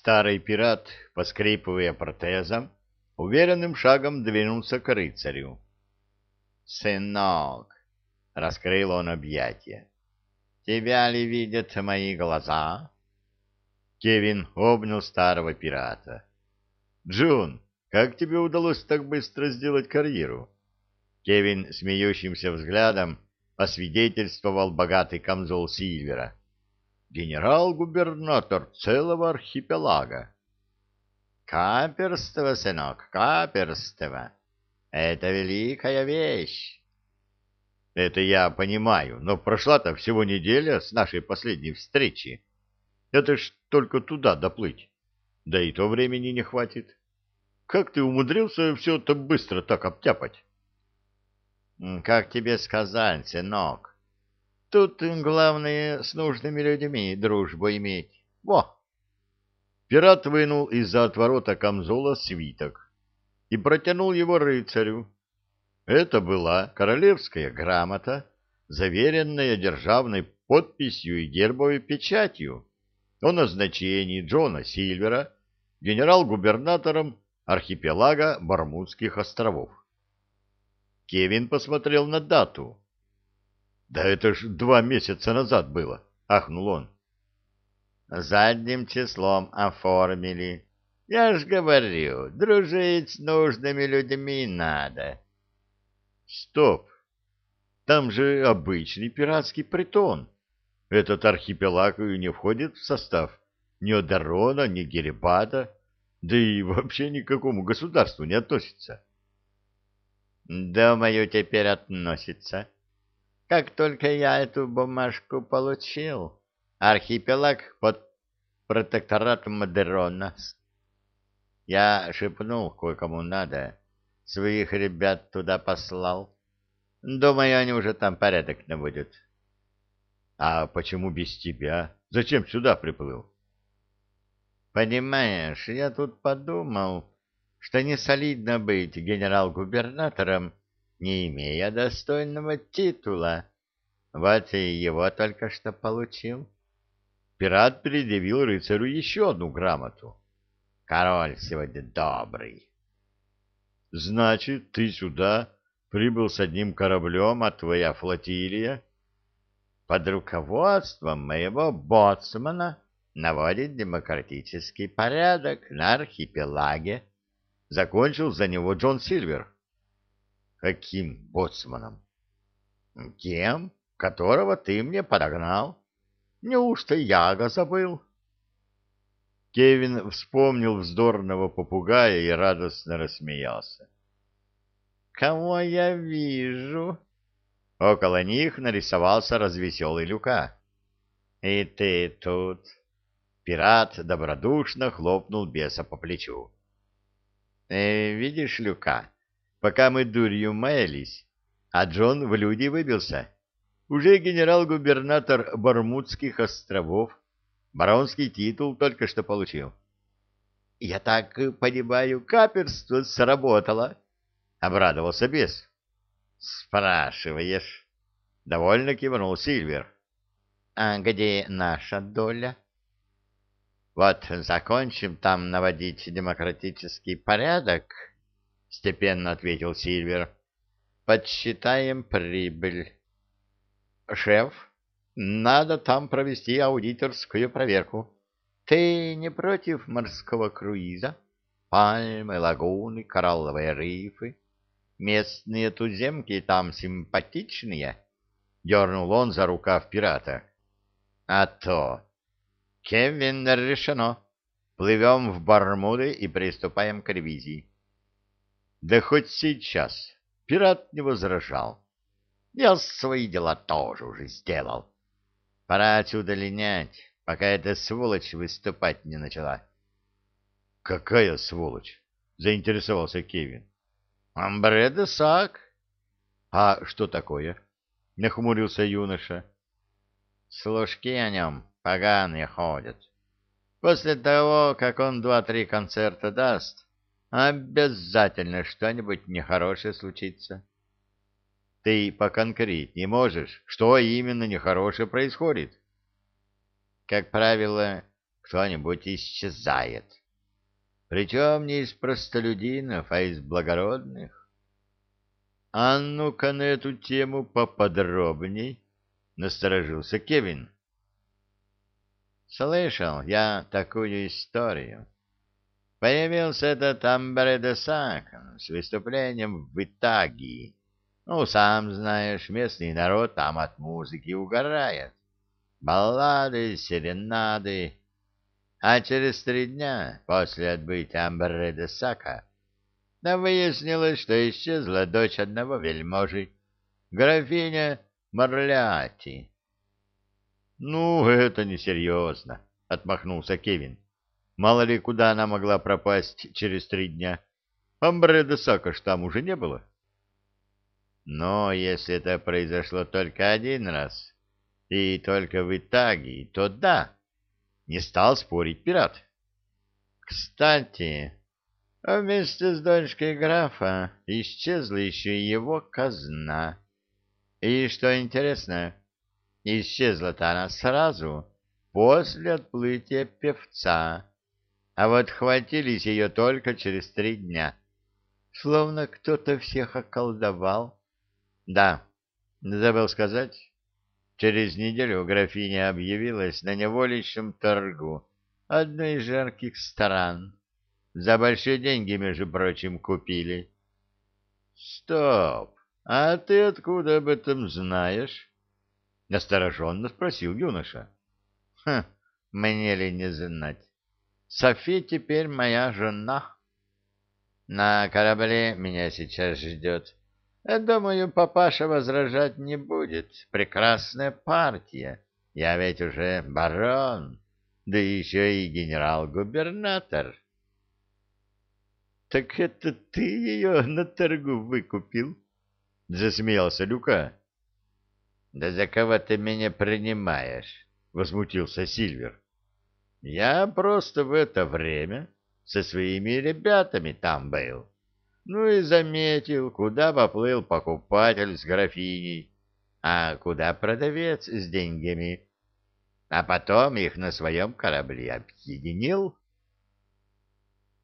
Старый пират, поскрипывая протезом, уверенным шагом двинулся к рыцарю. «Сынок!» — раскрыл он объятия. «Тебя ли видят мои глаза?» Кевин обнял старого пирата. «Джон, как тебе удалось так быстро сделать карьеру?» Кевин смеющимся взглядом освидетельствовал богатый камзол Сильвера. «Генерал-губернатор целого архипелага». «Каперство, сынок, каперство. Это великая вещь». «Это я понимаю, но прошла-то всего неделя с нашей последней встречи. Это ж только туда доплыть. Да и то времени не хватит. Как ты умудрился все это быстро так обтяпать?» Как тебе сказать, сынок? Тут главное с нужными людьми дружбу иметь. Во! Пират вынул из-за отворота камзола свиток и протянул его рыцарю. Это была королевская грамота, заверенная державной подписью и гербовой печатью о назначении Джона Сильвера генерал-губернатором архипелага Бармудских островов. Кевин посмотрел на дату. «Да это ж два месяца назад было!» — ахнул он. «Задним числом оформили. Я ж говорю, дружить с нужными людьми надо». «Стоп! Там же обычный пиратский притон. Этот архипелаг не входит в состав ни Одарона, ни Геребата, да и вообще ни к какому государству не относится». Думаю, теперь относится. Как только я эту бумажку получил, архипелаг под протекторатом Мадерона. Я шепнул кое-кому надо, своих ребят туда послал. Думаю, они уже там порядок наводят. А почему без тебя? Зачем сюда приплыл? Понимаешь, я тут подумал, что не солидно быть генерал-губернатором, не имея достойного титула. Вот и его только что получил. Пират предъявил рыцарю еще одну грамоту. Король сегодня добрый. Значит, ты сюда прибыл с одним кораблем, а твоя флотилия? Под руководством моего боцмана наводит демократический порядок на архипелаге Закончил за него Джон Сильвер. Каким боцманом? Тем, которого ты мне подогнал. Неужто Яга забыл? Кевин вспомнил вздорного попугая и радостно рассмеялся. «Кого я вижу?» Около них нарисовался развеселый Люка. «И ты тут?» Пират добродушно хлопнул беса по плечу. Э, видишь, Люка, пока мы дурью маялись, а Джон в люди выбился, уже генерал-губернатор Бармудских островов, баронский титул только что получил. — Я так понимаю, каперство сработало, — обрадовался бес. — Спрашиваешь. Довольно кивнул Сильвер. — А где наша доля? — вот закончим там наводить демократический порядок, — степенно ответил Сильвер. — Подсчитаем прибыль. — Шеф, надо там провести аудиторскую проверку. Ты не против морского круиза? Пальмы, лагуны, коралловые рифы. Местные туземки там симпатичные. Дернул он за рукав пирата. — А то... Кевин, решено. Плывем в Бармуды и приступаем к ревизии. Да хоть сейчас. Пират не возражал. Я свои дела тоже уже сделал. Пора отсюда линять, пока эта сволочь выступать не начала. — Какая сволочь? — заинтересовался Кевин. — Амбре де Сак. — А что такое? — нахмурился юноша. — Служки о нем поганые ходят. После того, как он два-три концерта даст, обязательно что-нибудь нехорошее случится. Ты поконкретнее можешь, что именно нехорошее происходит? Как правило, кто-нибудь исчезает. Причем не из простолюдинов, а из благородных. — А ну-ка на эту тему поподробней, — насторожился Кевин. — Слышал я такую историю. Появился этот Амбре де Сакон с выступлением в Итагии. Ну, сам знаешь, местный народ там от музыки угорает. Баллады, серенады. А через три дня после отбытия Амбре де Сака да выяснилось, что исчезла дочь одного вельможи, графиня Марляти. — Ну, это несерьезно, — отмахнулся Кевин. Мало ли, куда она могла пропасть через три дня. Амбре де Сака ж там уже не было. Но если это произошло только один раз, и только в Итаге, то да, не стал спорить пират. Кстати, вместе с дочкой графа исчезла еще его казна. И что интересно, исчезла-то она сразу после отплытия певца а вот хватились ее только через три дня. Словно кто-то всех околдовал. Да, забыл сказать. Через неделю графиня объявилась на неволищем торгу одной из жарких стран. За большие деньги, между прочим, купили. Стоп! А ты откуда об этом знаешь? Настороженно спросил юноша. Хм, мне ли не знать? Софи теперь моя жена. На корабле меня сейчас ждет. Думаю, папаша возражать не будет. Прекрасная партия. Я ведь уже барон, да еще и генерал-губернатор. — Так это ты ее на торгу выкупил? — засмеялся Люка. — Да за кого ты меня принимаешь? — возмутился Сильвер. Я просто в это время со своими ребятами там был. Ну и заметил, куда поплыл покупатель с графиней, а куда продавец с деньгами. А потом их на своем корабле объединил.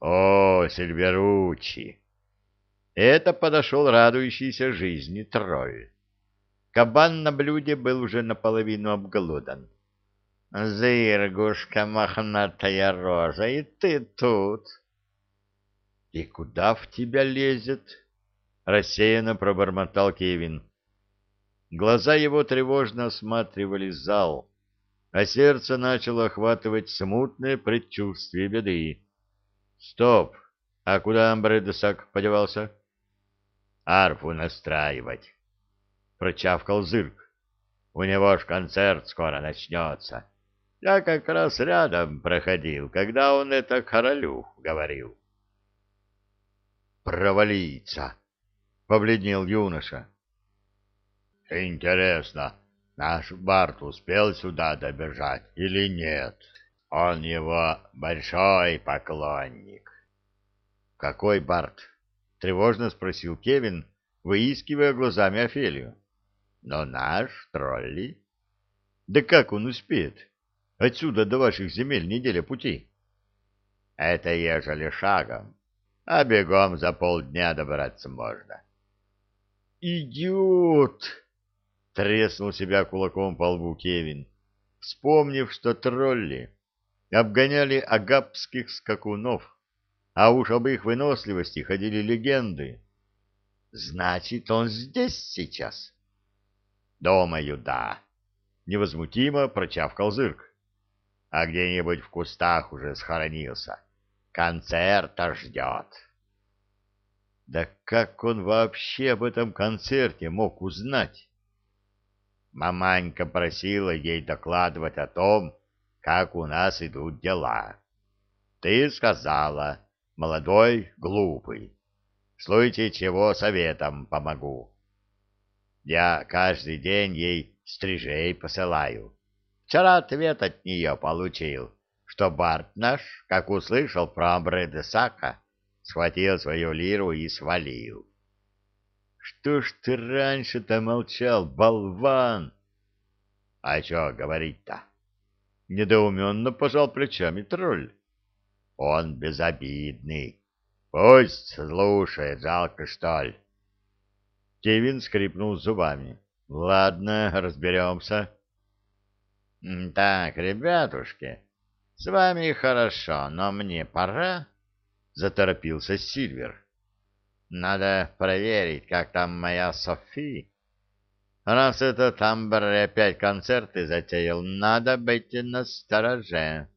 О, Сильверучи! Это подошел радующийся жизни тролль. Кабан на блюде был уже наполовину обглодан. Зыргушка мохнатая рожа, и ты тут. — И куда в тебя лезет? — рассеянно пробормотал Кевин. Глаза его тревожно осматривали зал, а сердце начало охватывать смутное предчувствие беды. — Стоп! А куда Амбредесак подевался? — Арфу настраивать, — прочавкал Зырк. — У него ж концерт скоро начнется. — я как раз рядом проходил, когда он это королю говорил. «Провалиться!» — побледнел юноша. «Интересно, наш Барт успел сюда добежать или нет? Он его большой поклонник». «Какой Барт?» — тревожно спросил Кевин, выискивая глазами Офелию. «Но наш тролли». «Да как он успеет?» Отсюда до ваших земель неделя пути. Это ежели шагом, а бегом за полдня добраться можно. Идиот! Треснул себя кулаком по лбу Кевин, вспомнив, что тролли обгоняли агапских скакунов, а уж об их выносливости ходили легенды. Значит, он здесь сейчас? Думаю, да. Невозмутимо прочавкал зырк а где-нибудь в кустах уже схоронился. Концерта ждет. Да как он вообще об этом концерте мог узнать? Маманька просила ей докладывать о том, как у нас идут дела. Ты сказала, молодой, глупый. В случае чего советом помогу. Я каждый день ей стрижей посылаю Вчера ответ от нее получил, что Барт наш, как услышал про Амбре Сака, схватил свою лиру и свалил. — Что ж ты раньше-то молчал, болван? — А что говорить-то? Недоуменно пожал плечами тролль. Он безобидный. Пусть слушает, жалко что ли. Кевин скрипнул зубами. Ладно, разберемся. Так, ребятушки, с вами хорошо, но мне пора, заторопился Сильвер. Надо проверить, как там моя Софи. Раз этот Амбер опять концерты затеял, надо быть настороже.